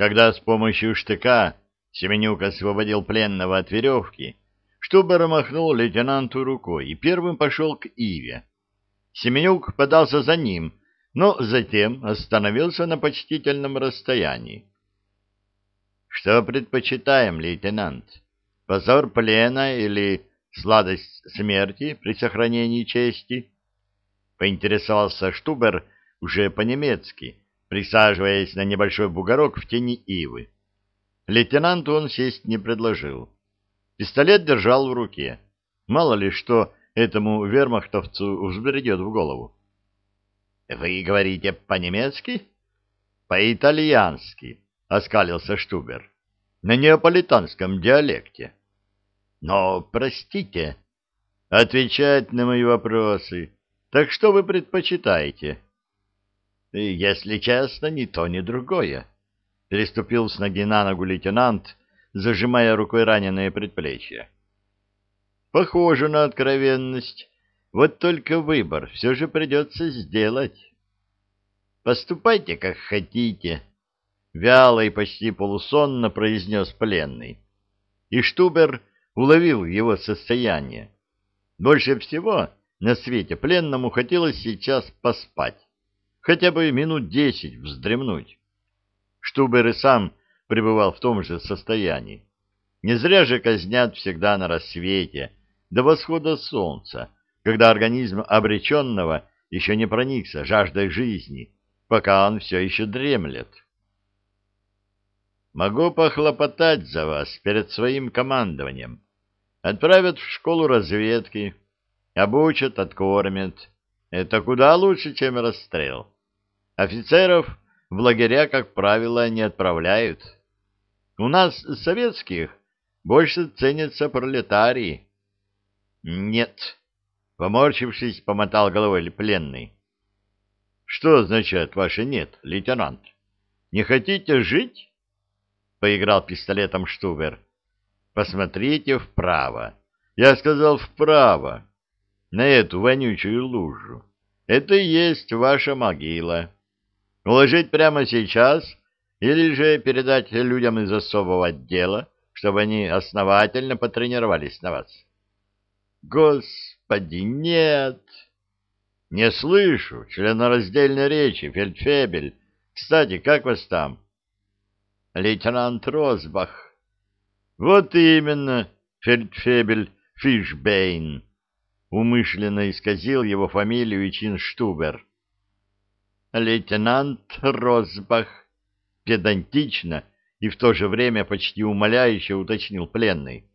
Когда с помощью штыка Семенюк освободил пленного от веревки, Штубер махнул лейтенанту рукой и первым пошел к Иве. Семенюк подался за ним, но затем остановился на почтительном расстоянии. — Что предпочитаем, лейтенант? Позор плена или сладость смерти при сохранении чести? Поинтересовался Штубер уже по-немецки, присаживаясь на небольшой бугорок в тени ивы. Лейтенанту он сесть не предложил. Пистолет держал в руке. Мало ли что этому вермахтовцу взбредет в голову. — Вы говорите по-немецки? — По-итальянски, — оскалился Штубер. — На неаполитанском диалекте. — Но, простите, отвечать на мои вопросы. Так что вы предпочитаете? — Если честно, ни то, ни другое. Переступил с ноги на ногу лейтенант, зажимая рукой раненое предплечье. Похоже на откровенность. Вот только выбор все же придется сделать. Поступайте, как хотите, — вяло и почти полусонно произнес пленный. И Штубер уловил его состояние. Больше всего на свете пленному хотелось сейчас поспать, хотя бы минут десять вздремнуть. Штубер и сам пребывал в том же состоянии. Не зря же казнят всегда на рассвете, до восхода солнца, когда организм обреченного еще не проникся жаждой жизни, пока он все еще дремлет. Могу похлопотать за вас перед своим командованием. Отправят в школу разведки, обучат, откормят. Это куда лучше, чем расстрел. Офицеров в лагеря, как правило, не отправляют. У нас, советских, больше ценятся пролетарии. Нет, поморщившись, помотал головой пленный. Что означает ваше «нет», лейтенант? Не хотите жить? Поиграл пистолетом Штубер. Посмотрите вправо. Я сказал вправо. На эту вонючую лужу. Это и есть ваша могила. Уложить прямо сейчас или же передать людям из особого отдела, чтобы они основательно потренировались на вас? Господи, нет! Не слышу членораздельной речи, фельдфебель. Кстати, как вас там? Лейтенант Росбах. Вот именно, фельдфебель Фишбейн. Умышленно исказил его фамилию и чин Штубер. Лейтенант Росбах педантично и в то же время почти умоляюще уточнил пленный.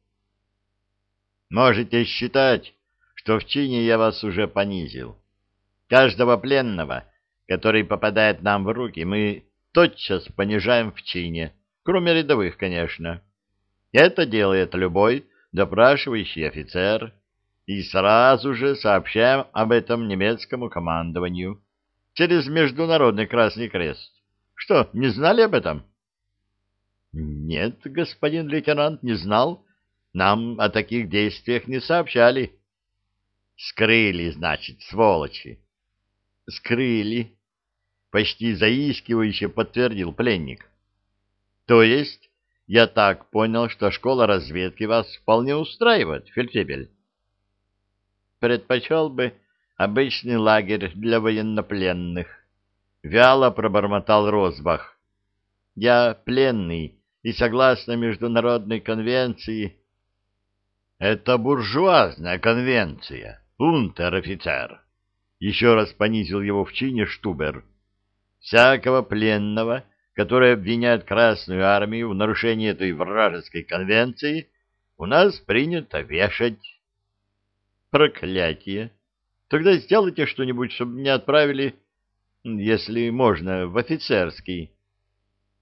Можете считать, что в чине я вас уже понизил. Каждого пленного, который попадает нам в руки, мы тотчас понижаем в чине, кроме рядовых, конечно. Это делает любой допрашивающий офицер, и сразу же сообщаем об этом немецкому командованию через Международный Красный Крест. Что, не знали об этом? Нет, господин лейтенант, не знал. Нам о таких действиях не сообщали. Скрыли, значит, сволочи. Скрыли. Почти заискивающе подтвердил пленник. То есть, я так понял, что школа разведки вас вполне устраивает, фельдфебель? Предпочел бы обычный лагерь для военнопленных. Вяло пробормотал Розбах. Я пленный и согласно международной конвенции... Это буржуазная конвенция, унтер-офицер. Еще раз понизил его в чине Штубер. Всякого пленного, который обвиняет Красную Армию в нарушении этой вражеской конвенции, у нас принято вешать. Проклятие! Тогда сделайте что-нибудь, чтобы меня отправили, если можно, в офицерский.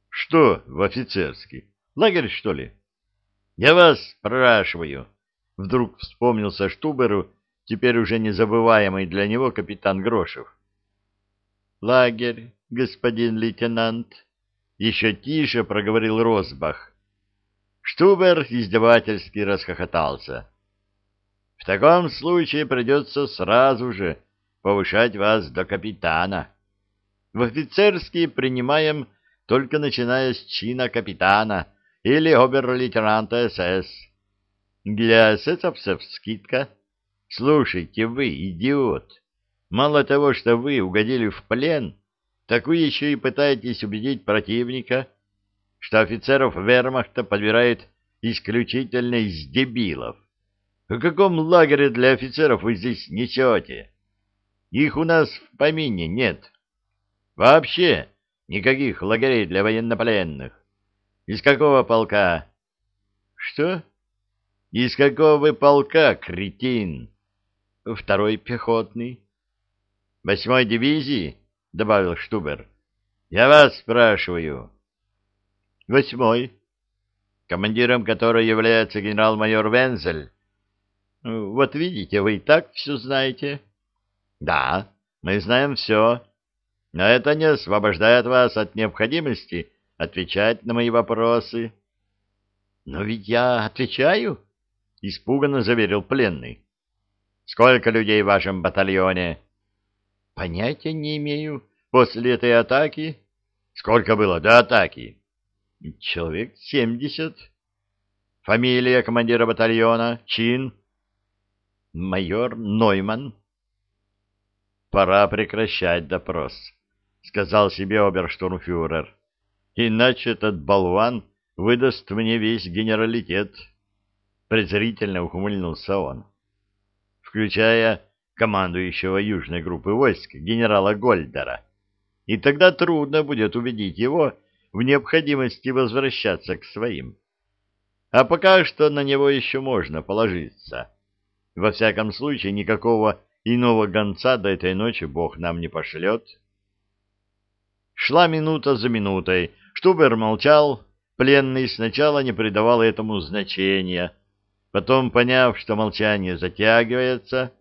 Что в офицерский? Лагерь, что ли? Я вас спрашиваю. Вдруг вспомнился Штуберу, теперь уже незабываемый для него капитан Грошев. Лагерь, господин лейтенант, еще тише проговорил Росбах. Штубер издевательски расхохотался. В таком случае придется сразу же повышать вас до капитана. В офицерские принимаем только начиная с чина капитана или обер-лейтенанта СС. Для эсэсовцев скидка. Слушайте вы, идиот, мало того, что вы угодили в плен, так вы еще и пытаетесь убедить противника, что офицеров вермахта подбирают исключительно из дебилов. В каком лагере для офицеров вы здесь несете? Их у нас в помине нет. Вообще никаких лагерей для военнопленных. Из какого полка? Что? Из какого вы полка, кретин? Второй пехотный. Восьмой дивизии? Добавил Штубер. Я вас спрашиваю. Восьмой. Командиром которой является генерал-майор Вензель. Вот видите, вы и так все знаете. Да, мы знаем все. Но это не освобождает вас от необходимости отвечать на мои вопросы. Но ведь я отвечаю, испуганно заверил пленный. Сколько людей в вашем батальоне? Понятия не имею. После этой атаки? Сколько было до атаки? Человек семьдесят. Фамилия командира батальона, чин? Майор Нойман. Пора прекращать допрос, сказал себе оберштурмфюрер. Иначе этот болван выдаст мне весь генералитет. Презрительно ухмыльнулся он включая командующего южной группы войск генерала Гольдера, и тогда трудно будет убедить его в необходимости возвращаться к своим. А пока что на него еще можно положиться. Во всяком случае, никакого иного гонца до этой ночи Бог нам не пошлет. Шла минута за минутой. Штубер молчал, пленный сначала не придавал этому значения, Потом, поняв, что молчание затягивается,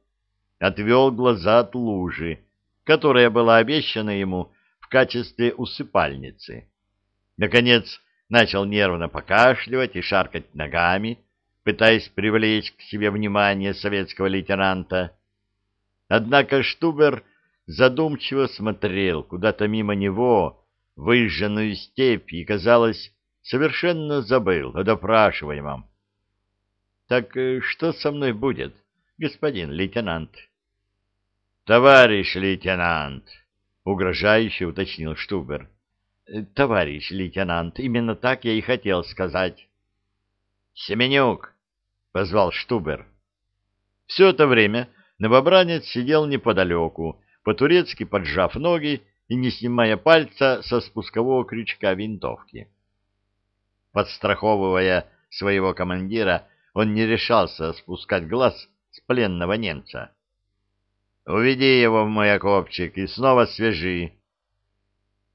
отвел глаза от лужи, которая была обещана ему в качестве усыпальницы. Наконец начал нервно покашливать и шаркать ногами, пытаясь привлечь к себе внимание советского лейтенанта. Однако Штубер задумчиво смотрел куда-то мимо него, выжженную степь, и, казалось, совершенно забыл о допрашиваемом. Так э, что со мной будет, господин лейтенант? Товарищ лейтенант, угрожающе уточнил Штубер. Товарищ лейтенант, именно так я и хотел сказать. Семенюк, позвал Штубер. Все это время новобранец сидел неподалеку, по-турецки поджав ноги и не снимая пальца со спускового крючка винтовки. Подстраховывая своего командира, он не решался спускать глаз с пленного немца. «Уведи его в мой окопчик и снова свяжи».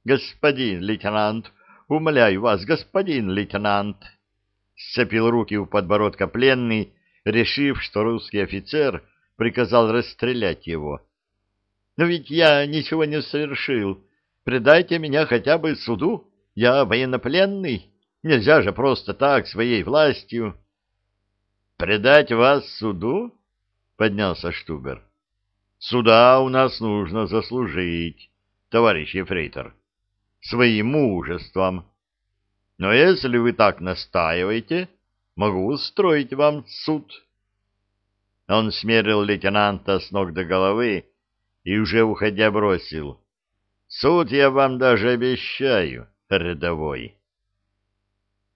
«Господин лейтенант, умоляю вас, господин лейтенант!» Сцепил руки у подбородка пленный, решив, что русский офицер приказал расстрелять его. «Но ведь я ничего не совершил. Предайте меня хотя бы суду. Я военнопленный. Нельзя же просто так своей властью...» Предать вас суду? Поднялся Штубер. Суда у нас нужно заслужить, товарищ Ефрейтор, своим мужеством. Но если вы так настаиваете, могу устроить вам суд. Он смерил лейтенанта с ног до головы и уже уходя бросил. Суд я вам даже обещаю, рядовой.